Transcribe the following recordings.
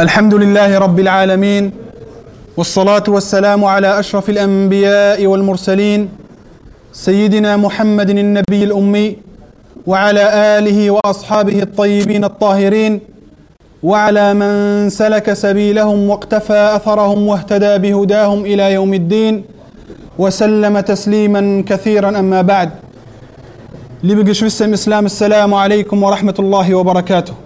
الحمد لله رب العالمين والصلاة والسلام على أشرف الأنبياء والمرسلين سيدنا محمد النبي الأمي وعلى آله وأصحابه الطيبين الطاهرين وعلى من سلك سبيلهم واقتفى أثرهم واهتدى بهداهم إلى يوم الدين وسلم تسليما كثيرا أما بعد im Islam, Assalamu alaikum wa rahmatullahi wa barakatuh.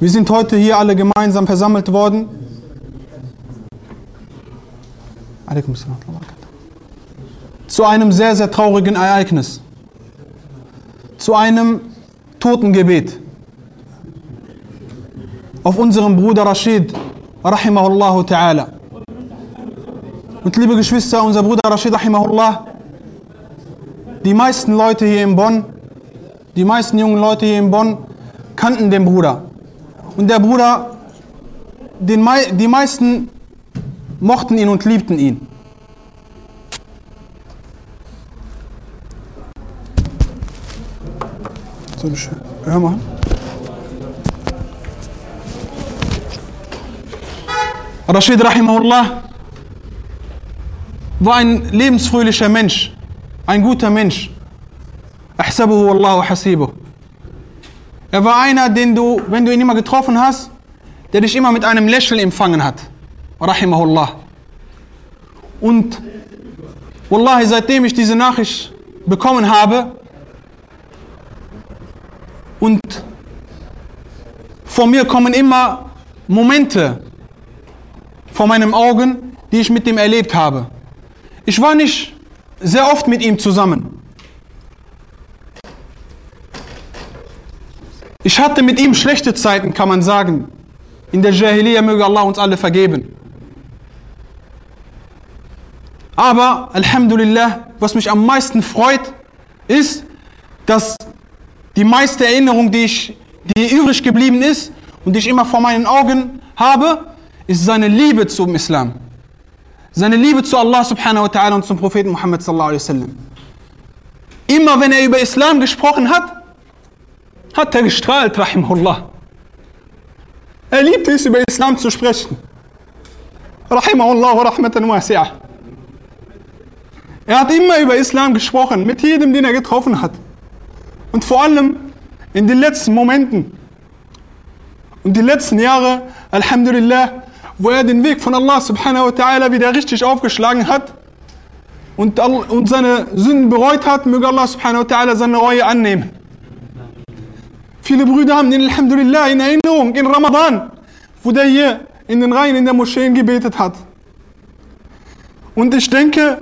Wir sind heute hier alle gemeinsam versammelt worden. Zu einem sehr, sehr traurigen Ereignis. Zu einem Totengebet. Auf unserem Bruder Rashid. Und liebe Geschwister, unser Bruder Rashid, die meisten Leute hier in Bonn, die meisten jungen Leute hier in Bonn kannten den Bruder. Und der Bruder, den, die meisten mochten ihn und liebten ihn. So, hör mal. Rashid Rahimahullah war ein lebensfröhlicher Mensch, ein guter Mensch. Ahsabuhu wallahu hasibuh. Er war einer, den du, wenn du ihn immer getroffen hast, der dich immer mit einem Lächeln empfangen hat. Rahimahullah. Und Wallahi, seitdem ich diese Nachricht bekommen habe und vor mir kommen immer Momente vor meinen Augen, die ich mit ihm erlebt habe. Ich war nicht sehr oft mit ihm zusammen. Ich hatte mit ihm schlechte Zeiten, kann man sagen. In der Jahiliyyah möge Allah uns alle vergeben. Aber, Alhamdulillah, was mich am meisten freut, ist, dass die meiste Erinnerung, die, ich, die übrig geblieben ist und die ich immer vor meinen Augen habe, ist seine Liebe zum Islam. Seine Liebe zu Allah subhanahu wa ta'ala und zum Propheten Muhammad sallallahu alaihi wasallam. Immer wenn er über Islam gesprochen hat, hat er gestrahlt, rahimahullah. Er liebte es, über Islam zu sprechen. Rahimahullah wa rahmatan wasi'ah. Er hat immer über Islam gesprochen, mit jedem, den er getroffen hat. Und vor allem in den letzten Momenten und die letzten Jahre, Alhamdulillah, wo er den Weg von Allah subhanahu wa ta'ala wieder richtig aufgeschlagen hat und, und seine Sünden bereut hat, möge Allah subhanahu wa ta'ala seine Reue annehmen. Viele Brüder haben ihn Alhamdulillah in Erinnerung in Ramadan, wo der hier in den Reihen in der Moscheen gebetet hat. Und ich denke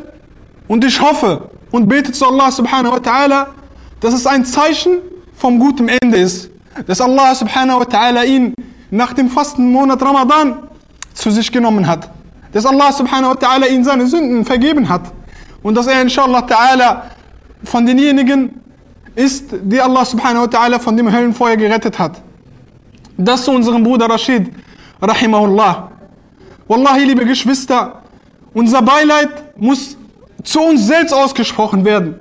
und ich hoffe und bete zu Allah subhanahu wa ta'ala, dass es ein Zeichen vom guten Ende ist. Dass Allah subhanahu wa ta'ala ihn nach dem Fastenmonat Ramadan zu sich genommen hat. Dass Allah subhanahu wa ta'ala ihn seine Sünden vergeben hat. Und dass er inshallah ta'ala von denjenigen ist, die Allah subhanahu wa ta'ala von dem Höllenfeuer gerettet hat. Das zu unserem Bruder Rashid, rahimahullah. Wallahi, liebe Geschwister, unser Beileid muss zu uns selbst ausgesprochen werden.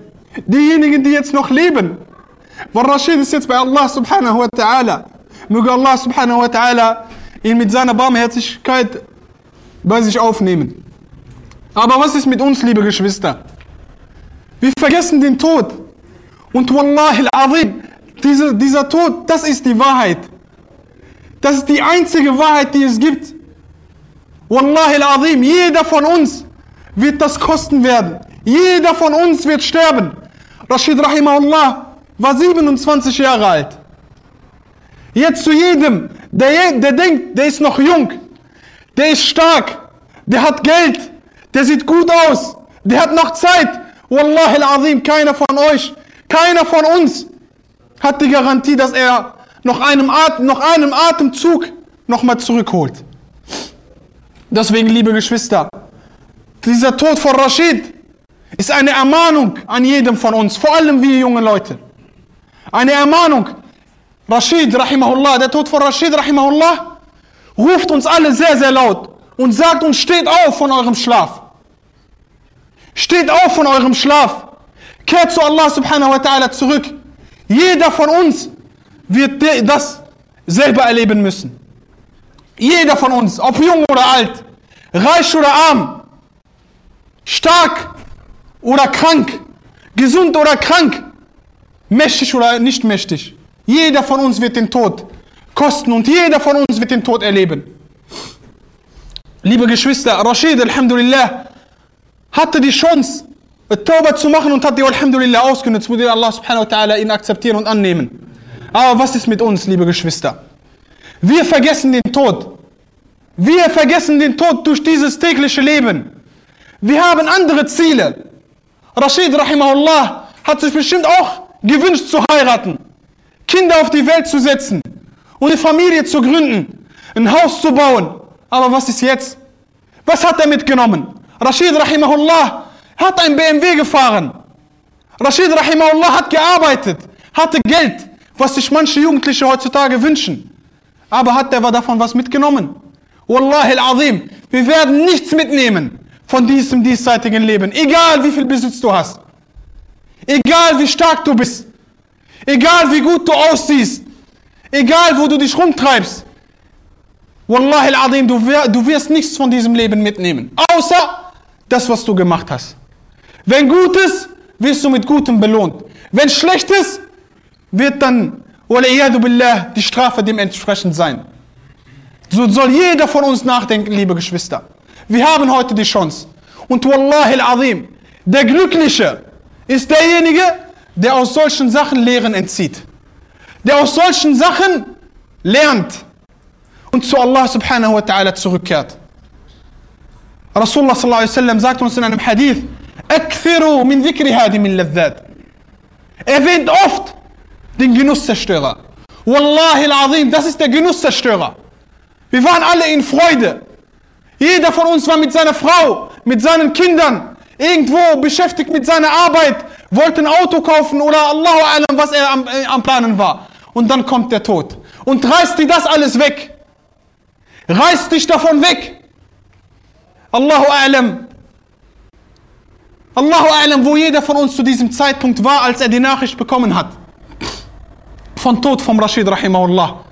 Diejenigen, die jetzt noch leben. Weil Rashid ist jetzt bei Allah subhanahu wa ta'ala. Möge Allah subhanahu wa ta'ala ihn mit seiner Barmherzigkeit bei sich aufnehmen. Aber was ist mit uns, liebe Geschwister? Wir vergessen den Tod. Und Wallahi al-Azim, dieser, dieser Tod, das ist die Wahrheit. Das ist die einzige Wahrheit, die es gibt. Wallahi al-Azim, jeder von uns wird das kosten werden. Jeder von uns wird sterben. Rashid Rahimahullah war 27 Jahre alt. Jetzt zu jedem, der, der denkt, der ist noch jung, der ist stark, der hat Geld, der sieht gut aus, der hat noch Zeit. Wallahi al-Azim, keiner von euch, keiner von uns hat die Garantie, dass er noch einem, Atem, noch einem Atemzug nochmal zurückholt. Deswegen, liebe Geschwister, dieser Tod von Rashid ist eine Ermahnung an jedem von uns, vor allem wir jungen Leute. Eine Ermahnung. Rashid, rahimahullah, der Tod von Rashid, rahimahullah, ruft uns alle sehr, sehr laut und sagt uns, steht auf von eurem Schlaf. Steht auf von eurem Schlaf. Kehrt zu Allah subhanahu wa ta'ala zurück. Jeder von uns wird das selber erleben müssen. Jeder von uns, ob jung oder alt, reich oder arm, stark oder krank, gesund oder krank, mächtig oder nicht mächtig. Jeder von uns wird den Tod kosten und jeder von uns wird den Tod erleben. Liebe Geschwister, Rashid, Alhamdulillah, hatte die Chance, Tauba zu machen und hat die Alhamdulillah ausgenutzt, würde Allah subhanahu wa ta'ala ihn akzeptieren und annehmen. Aber was ist mit uns, liebe Geschwister? Wir vergessen den Tod. Wir vergessen den Tod durch dieses tägliche Leben. Wir haben andere Ziele. Rashid rahimahullah hat sich bestimmt auch gewünscht zu heiraten, Kinder auf die Welt zu setzen und eine Familie zu gründen, ein Haus zu bauen. Aber was ist jetzt? Was hat er mitgenommen? Rashid rahimahullah hat ein BMW gefahren. Rashid rahimahullah hat gearbeitet, hatte Geld, was sich manche Jugendliche heutzutage wünschen. Aber hat er davon was mitgenommen? Wallahi al-Azim, wir werden nichts mitnehmen von diesem diesseitigen Leben, egal wie viel Besitz du hast, egal wie stark du bist, egal wie gut du aussiehst, egal wo du dich rumtreibst. Wallahi al-Azim, du wirst nichts von diesem Leben mitnehmen, außer das, was du gemacht hast. Wenn Gutes, wirst du mit Gutem belohnt. Wenn Schlechtes, wird dann, billah, die Strafe dementsprechend sein. So soll jeder von uns nachdenken, liebe Geschwister. Wir haben heute die Chance. Und Wallahi al-Azim, der Glückliche ist derjenige, der aus solchen Sachen Lehren entzieht. Der aus solchen Sachen lernt und zu Allah subhanahu wa ta'ala zurückkehrt. Rasulullah sallallahu alaihi wasallam sagt uns in einem Hadith, Akthiru min dhikri hadi min ladhat. Erwähnt oft den Genusszerstörer. Wallahi al-Azim, das ist der Genusszerstörer. Wir waren alle in Freude. Jeder von uns war mit seiner Frau, mit seinen Kindern, irgendwo beschäftigt mit seiner Arbeit, wollte ein Auto kaufen oder Allahu Alam, was er am, äh, am Planen war. Und dann kommt der Tod und reißt dir das alles weg. Reißt dich davon weg. Allahu Alam. Allahu Alam, wo jeder von uns zu diesem Zeitpunkt war, als er die Nachricht bekommen hat. Von Tod vom Rashid Rahimahullah.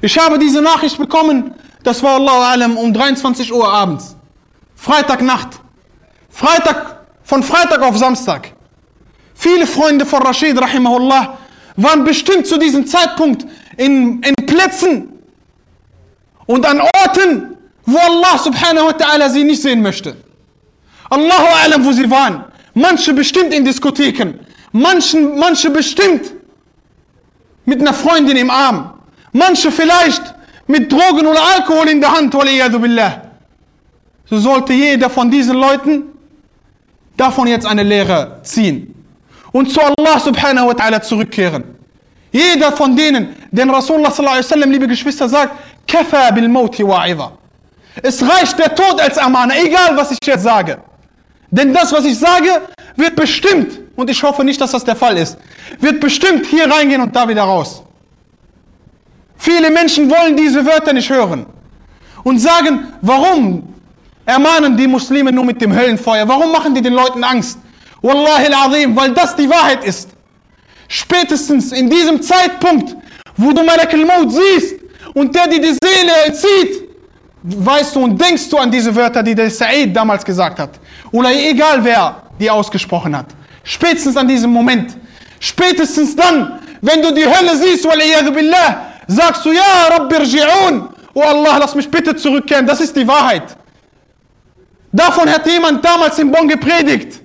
Ich habe diese Nachricht bekommen, das war Allahu Alam um 23 Uhr abends. Freitagnacht. Freitag, von Freitag auf Samstag. Viele Freunde von Rashid Rahimahullah waren bestimmt zu diesem Zeitpunkt in, in Plätzen und an Orten, wo Allah subhanahu wa ta'ala sie nicht sehen möchte. Allahu Alam, wo sie waren. Manche bestimmt in Diskotheken. Manchen, manche bestimmt mit einer Freundin im Arm. Manche vielleicht mit Drogen oder Alkohol in der Hand. Billah. So sollte jeder von diesen Leuten davon jetzt eine Lehre ziehen und zu Allah subhanahu wa ta'ala zurückkehren. Jeder von denen, den Rasulullah sallallahu alaihi wasallam, liebe Geschwister, sagt, Kafa bil mauti wa'idha. Es reicht der Tod als Amana, egal was ich jetzt sage. Denn das, was ich sage, wird bestimmt, und ich hoffe nicht, dass das der Fall ist, wird bestimmt hier reingehen und da wieder raus. Viele Menschen wollen diese Wörter nicht hören und sagen, warum ermahnen die Muslime nur mit dem Höllenfeuer? Warum machen die den Leuten Angst? Wallahi al-Azim, weil das die Wahrheit ist. Spätestens in diesem Zeitpunkt, wo du Malak al-Maut siehst und der dir die Seele entzieht, weißt du und denkst du an diese Wörter, die der Sa'id damals gesagt hat. Oder egal wer die ausgesprochen hat. Spätestens an diesem Moment. Spätestens dann, wenn du die Hölle siehst, billah, sagst du, ja, Rabbi rji'un. Oh Allah, lass mich bitte zurückkehren. Das ist die Wahrheit. Davon hat jemand damals in Bonn gepredigt.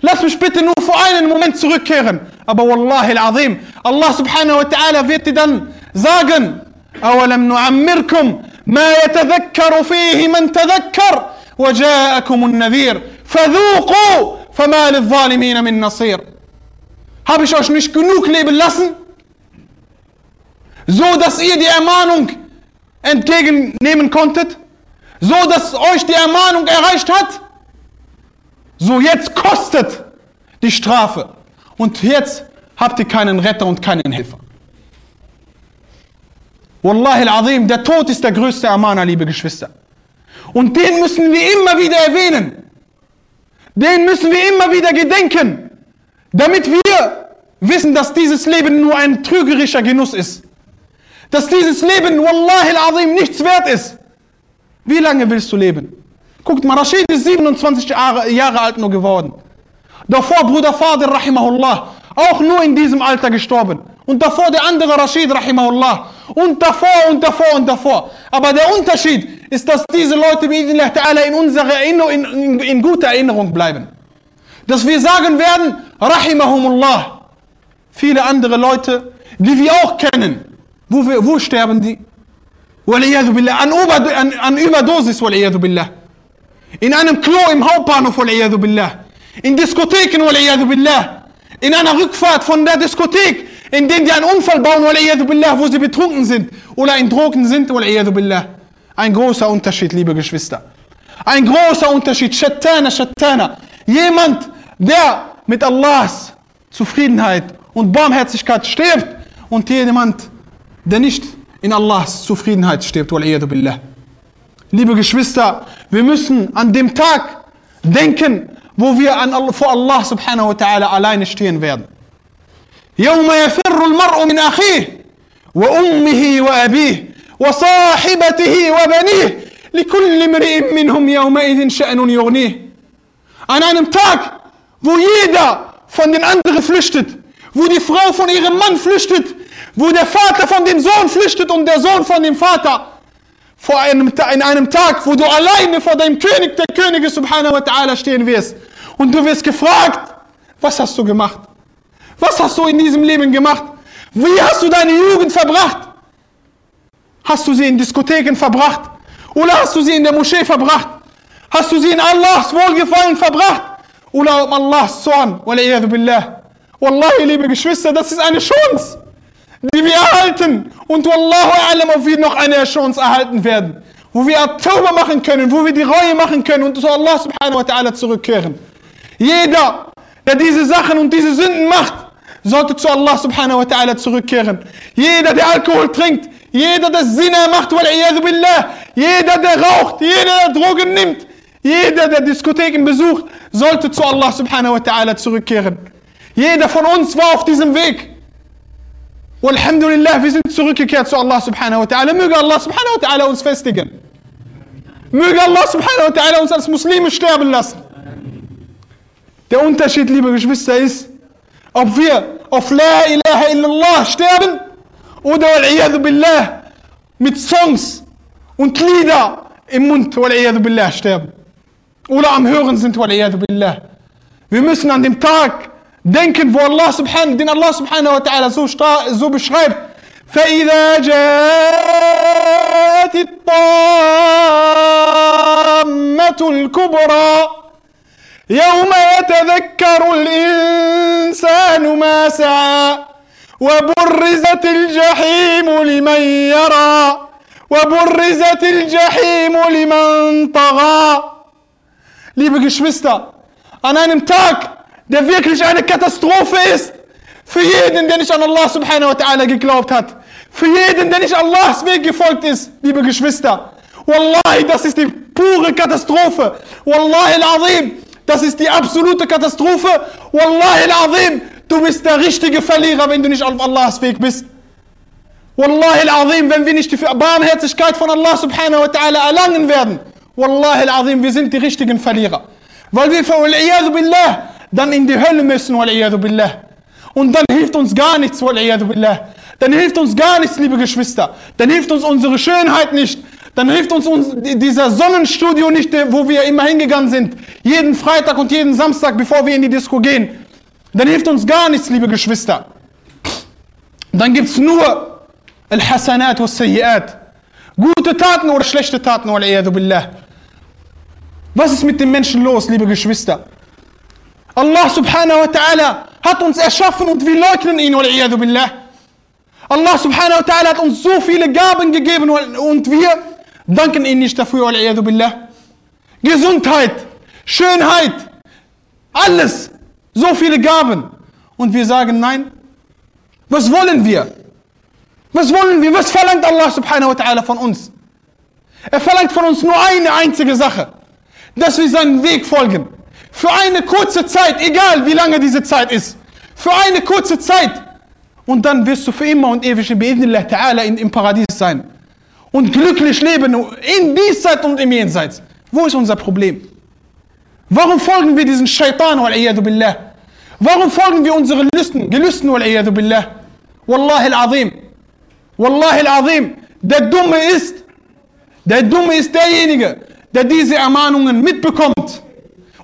Lass mich bitte nur für einen Moment zurückkehren. Aber Wallahi al-Azim, Allah subhanahu wa ta'ala wird dir dann sagen, أولم نعمركم ما يتذكر فيه من تذكر وجاءكم النذير فذوقوا فما للظالمين من نصير Habe ich euch nicht genug leben lassen? So, dass ihr die Ermahnung entgegennehmen konntet? So, dass euch die Ermahnung erreicht hat? So, jetzt kostet die Strafe. Und jetzt habt ihr keinen Retter und keinen Helfer. Wallahi al-Azim, der Tod ist der größte Amana, liebe Geschwister. Und den müssen wir immer wieder erwähnen. Den müssen wir immer wieder gedenken, damit wir wissen, dass dieses Leben nur ein trügerischer Genuss ist. Dass dieses Leben, Wallahi al-Azim, nichts wert ist. Wie lange willst du leben? Guckt mal, Rashid ist 27 Jahre, alt nur geworden. Davor Bruder Fadir, rahimahullah, auch nur in diesem Alter gestorben. Und davor der andere Rashid, rahimahullah. Und davor und davor und davor. Aber der Unterschied ist, dass diese Leute in unserer Erinnerung, in, in, in guter Erinnerung bleiben. Dass wir sagen werden, rahimahumullah. Viele andere Leute, die wir auch kennen, wo, wir, wo sterben die? Billah, an, Ober, an, an Überdosis, billah. In einem Klo im Hauptbahnhof, billah. In Diskotheken, billah. In einer Rückfahrt von der Diskothek, in denen die einen Unfall bauen, billah, wo sie betrunken sind oder in Drogen sind, billah. Ein großer Unterschied, liebe Geschwister. Ein großer Unterschied. Shattana, Shattana. Jemand, der mit Allahs Zufriedenheit und Barmherzigkeit stirbt und jemand, der nicht in Allahs Zufriedenheit stirbt. Billah. Liebe Geschwister, wir müssen an dem Tag denken, wo wir an, vor Allah subhanahu wa ta'ala alleine stehen werden. يوم يفر المرء من أخيه وأمه وأبيه وصاحبته وبنيه لكل امرئ منهم يومئذ شأن يغنيه An einem Tag, wo jeder von den anderen flüchtet, wo die Frau von ihrem Mann flüchtet, wo der Vater von dem Sohn flüchtet und der Sohn von dem Vater. Vor einem, in einem Tag, wo du alleine vor deinem König, der Könige subhanahu wa ta'ala stehen wirst. Und du wirst gefragt, was hast du gemacht? Was hast du in diesem Leben gemacht? Wie hast du deine Jugend verbracht? Hast du sie in Diskotheken verbracht? Oder hast du sie in der Moschee verbracht? Hast du sie in Allahs Wohlgefallen verbracht? Oder um Allahs Zorn? billah. Wallahi, liebe Geschwister, das ist eine Chance, die wir erhalten. Und Wallahu alam, ob wir noch eine Chance erhalten werden. Wo wir Tauba machen können, wo wir die Reue machen können und zu Allah subhanahu wa ta'ala zurückkehren. Jeder, der diese Sachen und diese Sünden macht, sollte zu Allah subhanahu wa ta'ala zurückkehren. Jeder, der Alkohol trinkt, jeder, der Sinne macht, jeder, der raucht, jeder, der Drogen nimmt, jeder, der Diskotheken besucht, sollte zu Allah subhanahu wa ta'ala zurückkehren. Jeder von uns war auf diesem Weg. Walhamdulillah, wir sind zurückgekehrt zu Allah subhanahu wa ta'ala. Möge Allah subhanahu wa ta'ala uns festigen. Möge Allah subhanahu wa ta'ala uns als Muslime sterben lassen. Der Unterschied, liebe Geschwister, ist, ob wir auf La ilaha illallah sterben oder billah, mit Songs und Lieder im Mund billah, sterben. Oder am Hören sind billah. Wir müssen an dem Tag denken, wo Allah subhanahu, den Allah subhanahu wa ta'ala so, so beschreibt. فإذا جاءت الطامة الكبرى يوم يتذكر الإنسان ما سعى وبرزت الجحيم لمن يرى وبرزت الجحيم لمن طغى. لي بقشفستا أنا نمتاك. ده فيكلش أنا كاتاستروفيس في يد دنيش أن الله سبحانه وتعالى قلوبت هات في يد دنيش الله سبيك فولت إس. لي بقشفستا والله ده سيستي بوغ كاتاستروف والله العظيم das ist die absolute Katastrophe. Wallahi al-Azim, du bist der richtige Verlierer, wenn du nicht auf Allahs Weg bist. Wallahi al-Azim, wenn wir nicht die Barmherzigkeit von Allah subhanahu wa ta'ala erlangen werden. Wallahi al-Azim, wir sind die richtigen Verlierer. Weil wir, billah, dann in die Hölle müssen, billah. Und dann hilft uns gar nichts, billah. Dann hilft uns gar nichts, liebe Geschwister. Dann hilft uns unsere Schönheit nicht. Dann hilft uns, uns dieser Sonnenstudio nicht, wo wir immer hingegangen sind. Jeden Freitag und jeden Samstag, bevor wir in die Disco gehen. Dann hilft uns gar nichts, liebe Geschwister. Dann gibt es nur Al-Hasanat was Sayyiat. Gute Taten oder schlechte Taten, billah. Was ist mit den Menschen los, liebe Geschwister? Allah subhanahu wa ta'ala hat uns erschaffen und wir leugnen ihn, billah. Allah subhanahu wa ta'ala hat uns so viele Gaben gegeben und wir danken ihn nicht dafür, billah. Gesundheit, Schönheit, alles, so viele Gaben. Und wir sagen nein. Was wollen wir? Was wollen wir? Was verlangt Allah subhanahu wa ta'ala von uns? Er verlangt von uns nur eine einzige Sache, dass wir seinen Weg folgen. Für eine kurze Zeit, egal wie lange diese Zeit ist. Für eine kurze Zeit. Und dann wirst du für immer und ewig in Ta'ala im Paradies sein. Und glücklich leben in Dieszeit und im Jenseits. Wo ist unser Problem? Warum folgen wir diesen Shaitan, billah? Warum folgen wir unseren Lüsten, Gelüsten, billah? Wallahi al-Azim. Wallahi al-Azim. Der Dumme ist, der Dumme ist derjenige, der diese Ermahnungen mitbekommt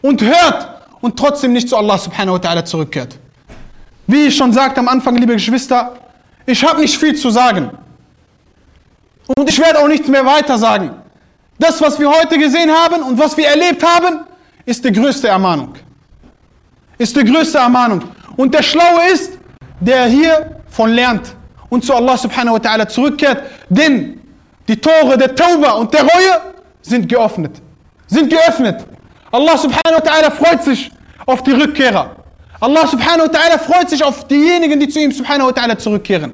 und hört und trotzdem nicht zu Allah subhanahu wa ta'ala zurückkehrt. Wie ich schon sagte am Anfang, liebe Geschwister, ich habe nicht viel zu sagen. Und ich werde auch nichts mehr weiter sagen. Das, was wir heute gesehen haben und was wir erlebt haben, ist die größte Ermahnung. Ist die größte Ermahnung. Und der Schlaue ist, der hier von lernt und zu Allah subhanahu wa ta'ala zurückkehrt. Denn die Tore der Tauba und der Reue sind geöffnet. Sind geöffnet. Allah subhanahu wa ta'ala freut sich auf die Rückkehrer. Allah subhanahu wa ta'ala freut sich auf diejenigen, die zu ihm subhanahu wa ta'ala zurückkehren.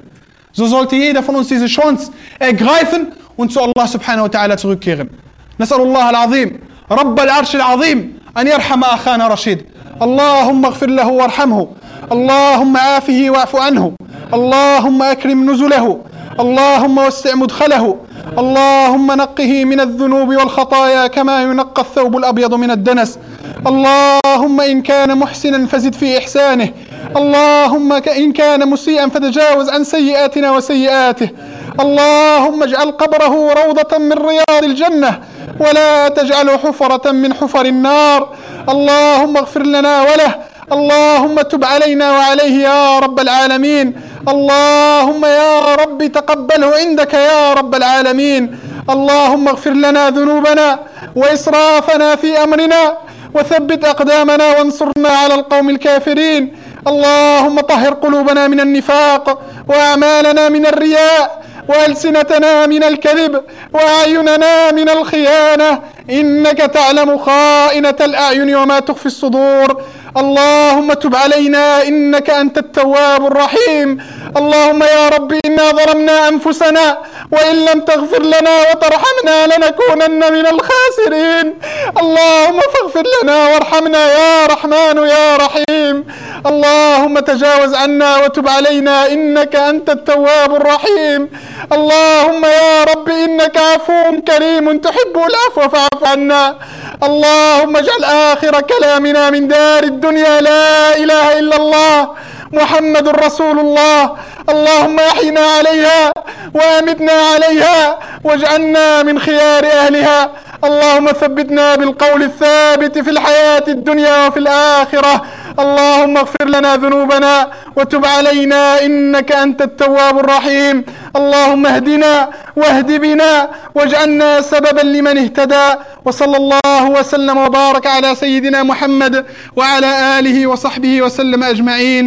So sollte jeder von uns diese Chance ergreifen und zu Allah subhanahu wa ta'ala zurückkehren. نسأل الله العظيم رب العرش العظيم أن يرحم أخانا رشيد. اللهم اغفر له وارحمه. اللهم عافه واعف عنه. اللهم أكرم نزله. اللهم وسع مدخله. اللهم نقه من الذنوب والخطايا كما ينقى الثوب الأبيض من الدنس. اللهم إن كان محسنا فزد في إحسانه. اللهم إن كان مسيئا فتجاوز عن سيئاتنا وسيئاته. اللهم اجعل قبره روضة من رياض الجنة ولا تجعله حفرة من حفر النار. اللهم اغفر لنا وله. اللهم تب علينا وعليه يا رب العالمين. اللهم يا رب تقبله عندك يا رب العالمين. اللهم اغفر لنا ذنوبنا وإسرافنا في أمرنا وثبت أقدامنا وانصرنا على القوم الكافرين. اللهم طهر قلوبنا من النفاق وأعمالنا من الرياء وألسنتنا من الكذب وأعيننا من الخيانة. إنك تعلم خائنة الأعين وما تخفي الصدور. اللهم تب علينا إنك أنت التواب الرحيم. اللهم يا رب إنا ظلمنا أنفسنا وإن لم تغفر لنا وترحمنا لنكونن من الخاسرين. اللهم فاغفر لنا وارحمنا يا رحمن يا رحيم. اللهم تجاوز عنا وتب علينا إنك أنت التواب الرحيم. اللهم يا رب إنك عفو كريم تحب العفو فاعف عنا. اللهم اجعل آخر كلامنا من دار الدنيا لا إله إلا الله. محمد رسول الله. اللهم أحينا عليها وأمتنا عليها واجعلنا من خيار أهلها. اللهم ثبتنا بالقول الثابت في الحياة الدنيا وفي الآخرة. اللهم اغفر لنا ذنوبنا وتب علينا إنك أنت التواب الرحيم. اللهم اهدنا واهد بنا واجعلنا سببا لمن اهتدى. وصلى الله وسلم وبارك على سيدنا محمد وعلى آله وصحبه وسلم أجمعين.